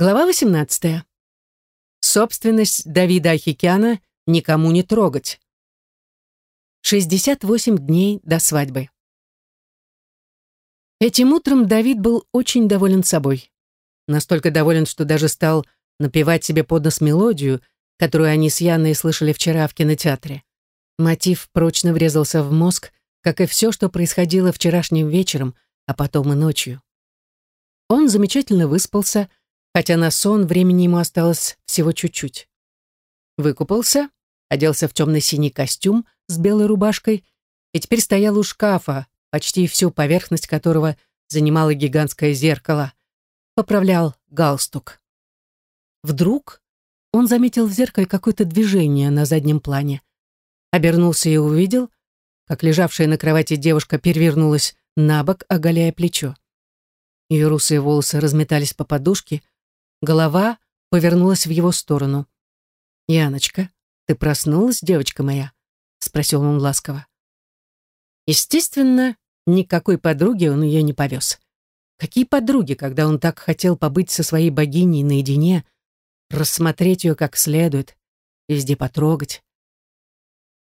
Глава 18. Собственность Давида Ахикяна никому не трогать. 68 дней до свадьбы. Этим утром Давид был очень доволен собой. Настолько доволен, что даже стал напевать себе под нос мелодию, которую они с Яной слышали вчера в кинотеатре. Мотив прочно врезался в мозг, как и все, что происходило вчерашним вечером, а потом и ночью. Он замечательно выспался, хотя на сон времени ему осталось всего чуть-чуть. Выкупался, оделся в темно-синий костюм с белой рубашкой и теперь стоял у шкафа, почти всю поверхность которого занимало гигантское зеркало, поправлял галстук. Вдруг он заметил в зеркале какое-то движение на заднем плане. Обернулся и увидел, как лежавшая на кровати девушка перевернулась на бок, оголяя плечо. Ее русые волосы разметались по подушке, Голова повернулась в его сторону. «Яночка, ты проснулась, девочка моя?» — спросил он ласково. Естественно, никакой подруги он ее не повез. Какие подруги, когда он так хотел побыть со своей богиней наедине, рассмотреть ее как следует, везде потрогать.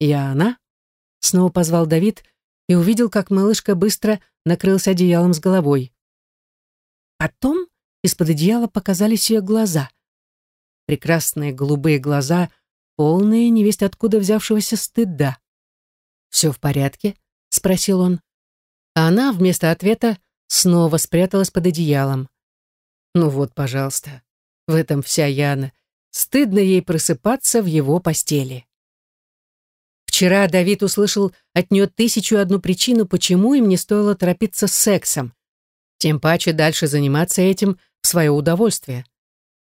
«Я она?» — снова позвал Давид и увидел, как малышка быстро накрылся одеялом с головой. Потом из-под одеяла показались ее глаза. Прекрасные голубые глаза, полные невесть откуда взявшегося стыда. «Все в порядке?» — спросил он. А она вместо ответа снова спряталась под одеялом. Ну вот, пожалуйста, в этом вся Яна. Стыдно ей просыпаться в его постели. Вчера Давид услышал от нее тысячу одну причину, почему им не стоило торопиться с сексом. Тем паче дальше заниматься этим свое удовольствие.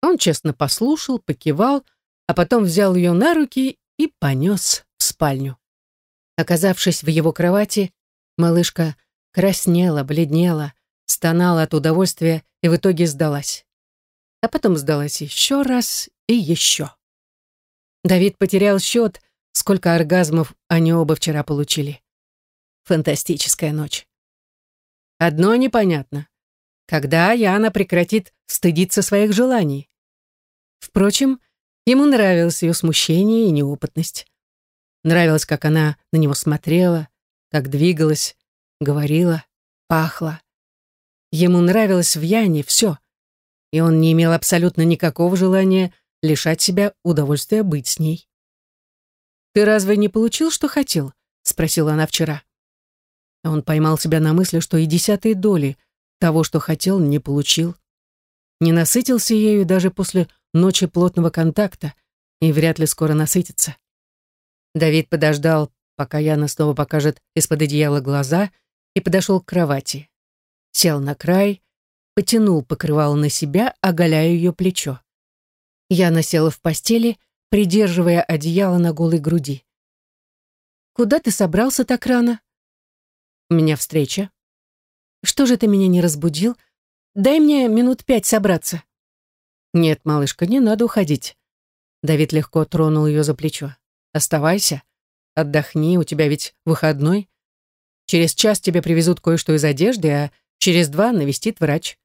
Он честно послушал, покивал, а потом взял ее на руки и понес в спальню. Оказавшись в его кровати, малышка краснела, бледнела, стонала от удовольствия и в итоге сдалась. А потом сдалась еще раз и еще. Давид потерял счет, сколько оргазмов они оба вчера получили. Фантастическая ночь. Одно непонятно. Когда Яна прекратит стыдиться своих желаний? Впрочем, ему нравилось ее смущение и неопытность. Нравилось, как она на него смотрела, как двигалась, говорила, пахла. Ему нравилось в Яне все, и он не имел абсолютно никакого желания лишать себя удовольствия быть с ней. «Ты разве не получил, что хотел?» — спросила она вчера. Он поймал себя на мысли, что и десятой доли того, что хотел, не получил. Не насытился ею даже после ночи плотного контакта и вряд ли скоро насытится. Давид подождал, пока Яна снова покажет из-под одеяла глаза, и подошел к кровати. Сел на край, потянул покрывало на себя, оголяя ее плечо. Яна села в постели, придерживая одеяло на голой груди. «Куда ты собрался так рано?» У меня встреча. Что же ты меня не разбудил? Дай мне минут пять собраться. Нет, малышка, не надо уходить. Давид легко тронул ее за плечо. Оставайся. Отдохни, у тебя ведь выходной. Через час тебе привезут кое-что из одежды, а через два навестит врач.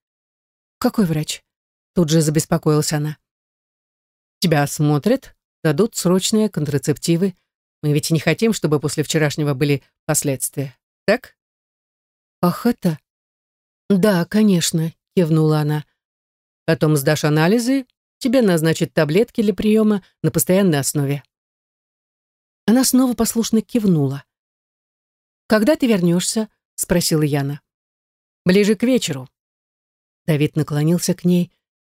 Какой врач? Тут же забеспокоилась она. Тебя осмотрят, дадут срочные контрацептивы. Мы ведь не хотим, чтобы после вчерашнего были последствия. Так? «Ах, это?» «Да, конечно», — кивнула она. «Потом сдашь анализы, тебе назначат таблетки для приема на постоянной основе». Она снова послушно кивнула. «Когда ты вернешься?» — спросила Яна. «Ближе к вечеру». Давид наклонился к ней,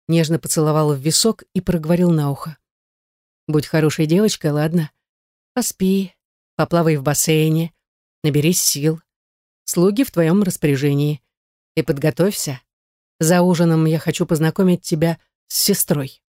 нежно поцеловал в висок и проговорил на ухо. «Будь хорошей девочкой, ладно? Поспи, поплавай в бассейне, наберись сил. Слуги в твоем распоряжении. И подготовься. За ужином я хочу познакомить тебя с сестрой.